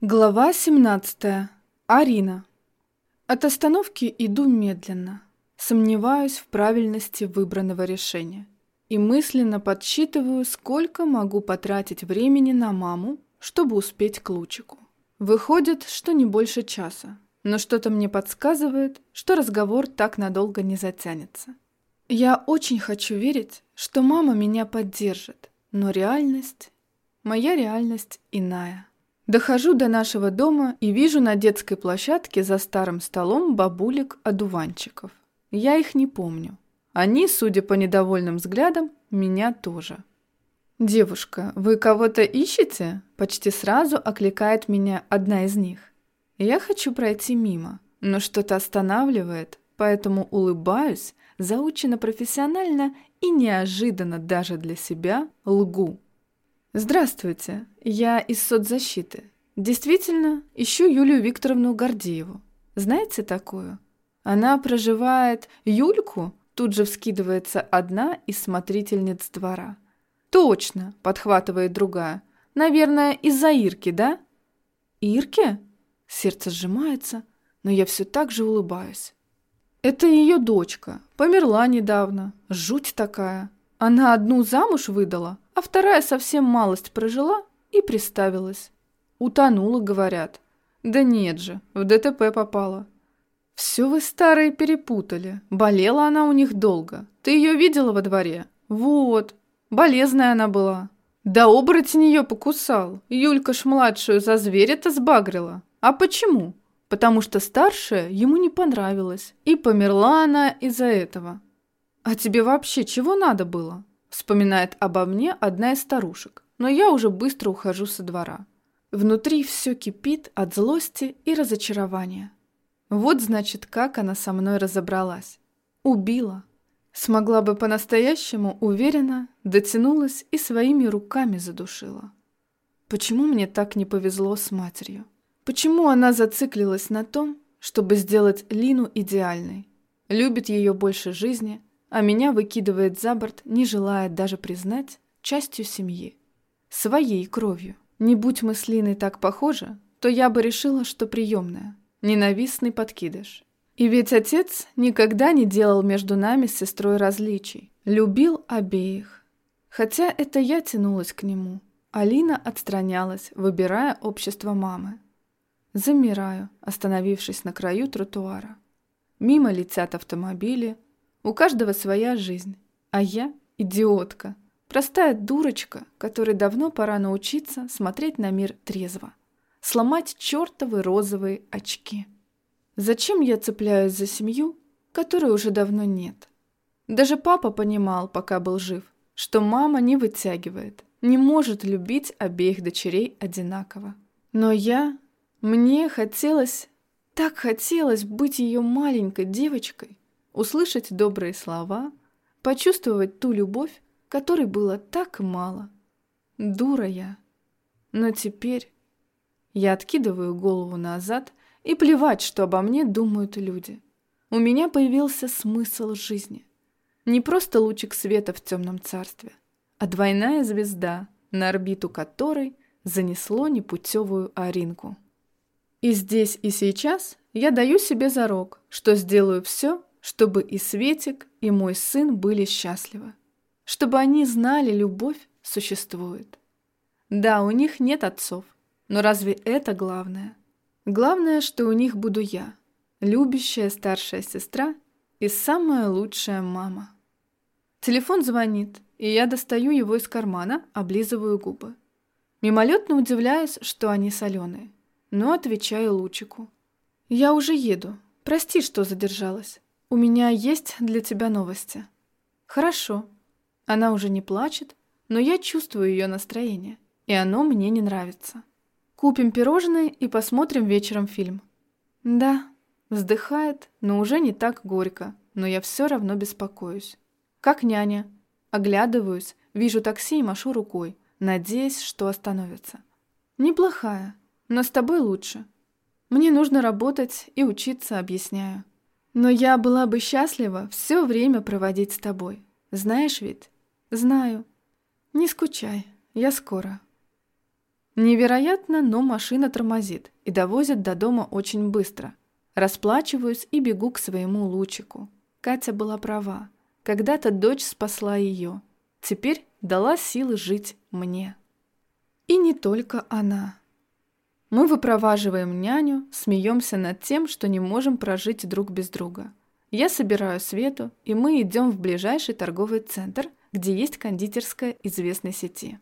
Глава 17. Арина. От остановки иду медленно, сомневаюсь в правильности выбранного решения и мысленно подсчитываю, сколько могу потратить времени на маму, чтобы успеть к лучику. Выходит, что не больше часа, но что-то мне подсказывает, что разговор так надолго не затянется. Я очень хочу верить, что мама меня поддержит, но реальность, моя реальность иная. Дохожу до нашего дома и вижу на детской площадке за старым столом бабулек-одуванчиков. Я их не помню. Они, судя по недовольным взглядам, меня тоже. «Девушка, вы кого-то ищете?» Почти сразу окликает меня одна из них. Я хочу пройти мимо, но что-то останавливает, поэтому улыбаюсь, заучено профессионально и неожиданно даже для себя лгу. Здравствуйте, я из соцзащиты. Действительно, ищу Юлию Викторовну Гордееву. Знаете такую? Она проживает... Юльку? Тут же вскидывается одна из смотрительниц двора. Точно, подхватывает другая. Наверное, из-за Ирки, да? Ирки? Сердце сжимается, но я все так же улыбаюсь. Это ее дочка. Померла недавно. Жуть такая. Она одну замуж выдала, а вторая совсем малость прожила и приставилась. Утонула, говорят. Да нет же, в ДТП попала. Все вы старые перепутали. Болела она у них долго. Ты ее видела во дворе? Вот. Болезная она была. Да оборотень ее покусал. Юлька ж младшую за зверя-то сбагрила. А почему? Потому что старшая ему не понравилась. И померла она из-за этого. А тебе вообще чего надо было? Вспоминает обо мне одна из старушек, но я уже быстро ухожу со двора. Внутри все кипит от злости и разочарования. Вот значит, как она со мной разобралась. Убила. Смогла бы по-настоящему уверенно, дотянулась и своими руками задушила. Почему мне так не повезло с матерью? Почему она зациклилась на том, чтобы сделать Лину идеальной? Любит ее больше жизни, а меня выкидывает за борт, не желая даже признать частью семьи. Своей кровью. Не будь мы с Линой так похожи, то я бы решила, что приемная. Ненавистный подкидыш. И ведь отец никогда не делал между нами с сестрой различий. Любил обеих. Хотя это я тянулась к нему. Алина отстранялась, выбирая общество мамы. Замираю, остановившись на краю тротуара. Мимо летят автомобили, у каждого своя жизнь, а я – идиотка, простая дурочка, которой давно пора научиться смотреть на мир трезво, сломать чертовы розовые очки. Зачем я цепляюсь за семью, которой уже давно нет? Даже папа понимал, пока был жив, что мама не вытягивает, не может любить обеих дочерей одинаково. Но я... Мне хотелось... Так хотелось быть ее маленькой девочкой, услышать добрые слова, почувствовать ту любовь, которой было так мало. Дура я. Но теперь я откидываю голову назад и плевать, что обо мне думают люди. У меня появился смысл жизни. Не просто лучик света в темном царстве, а двойная звезда, на орбиту которой занесло непутевую Аринку. И здесь и сейчас я даю себе зарок, что сделаю все, чтобы и Светик, и мой сын были счастливы. Чтобы они знали, любовь существует. Да, у них нет отцов, но разве это главное? Главное, что у них буду я, любящая старшая сестра и самая лучшая мама. Телефон звонит, и я достаю его из кармана, облизываю губы. Мимолетно удивляюсь, что они соленые, но отвечаю Лучику. «Я уже еду. Прости, что задержалась. «У меня есть для тебя новости». «Хорошо». Она уже не плачет, но я чувствую ее настроение, и оно мне не нравится. Купим пирожные и посмотрим вечером фильм. Да, вздыхает, но уже не так горько, но я все равно беспокоюсь. Как няня. Оглядываюсь, вижу такси и машу рукой, надеясь, что остановится. Неплохая, но с тобой лучше. Мне нужно работать и учиться, объясняю. Но я была бы счастлива все время проводить с тобой. Знаешь ведь? Знаю. Не скучай, я скоро. Невероятно, но машина тормозит и довозит до дома очень быстро. Расплачиваюсь и бегу к своему лучику. Катя была права. Когда-то дочь спасла ее. Теперь дала силы жить мне. И не только она. Мы выпроваживаем няню, смеемся над тем, что не можем прожить друг без друга. Я собираю Свету, и мы идем в ближайший торговый центр, где есть кондитерская известной сети.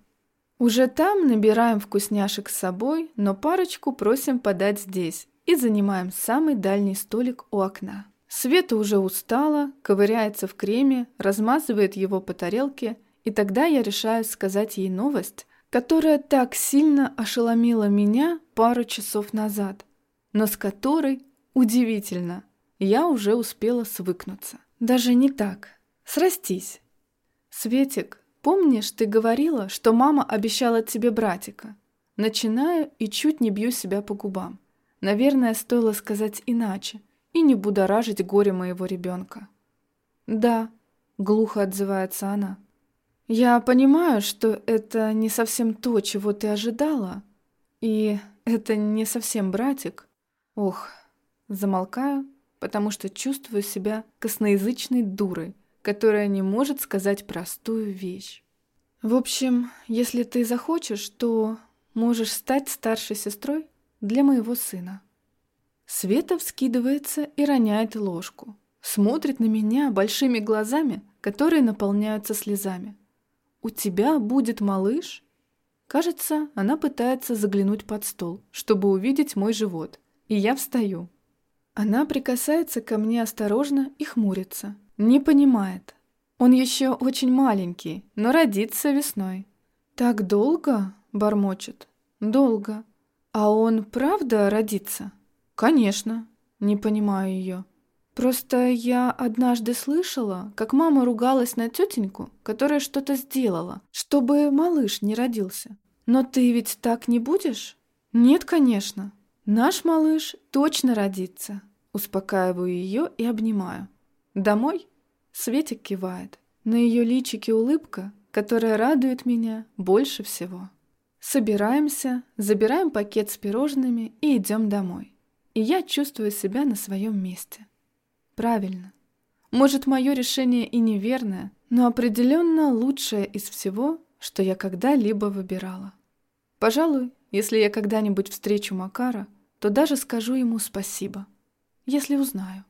Уже там набираем вкусняшек с собой, но парочку просим подать здесь и занимаем самый дальний столик у окна. Света уже устала, ковыряется в креме, размазывает его по тарелке, и тогда я решаю сказать ей новость, которая так сильно ошеломила меня пару часов назад, но с которой, удивительно, я уже успела свыкнуться. Даже не так. Срастись. Светик, Помнишь, ты говорила, что мама обещала тебе братика? Начинаю и чуть не бью себя по губам. Наверное, стоило сказать иначе и не будоражить горе моего ребенка. Да, глухо отзывается она. Я понимаю, что это не совсем то, чего ты ожидала, и это не совсем братик. Ох, замолкаю, потому что чувствую себя косноязычной дурой, которая не может сказать простую вещь. В общем, если ты захочешь, то можешь стать старшей сестрой для моего сына. Света вскидывается и роняет ложку. Смотрит на меня большими глазами, которые наполняются слезами. «У тебя будет малыш?» Кажется, она пытается заглянуть под стол, чтобы увидеть мой живот, и я встаю. Она прикасается ко мне осторожно и хмурится. Не понимает. Он еще очень маленький, но родится весной. Так долго? Бормочет. Долго. А он правда родится? Конечно. Не понимаю ее. Просто я однажды слышала, как мама ругалась на тетеньку, которая что-то сделала, чтобы малыш не родился. Но ты ведь так не будешь? Нет, конечно. Наш малыш точно родится. Успокаиваю ее и обнимаю. Домой? Светик кивает. На ее личике улыбка, которая радует меня больше всего. Собираемся, забираем пакет с пирожными и идем домой. И я чувствую себя на своем месте. Правильно. Может, мое решение и неверное, но определенно лучшее из всего, что я когда-либо выбирала. Пожалуй, если я когда-нибудь встречу Макара, то даже скажу ему спасибо, если узнаю.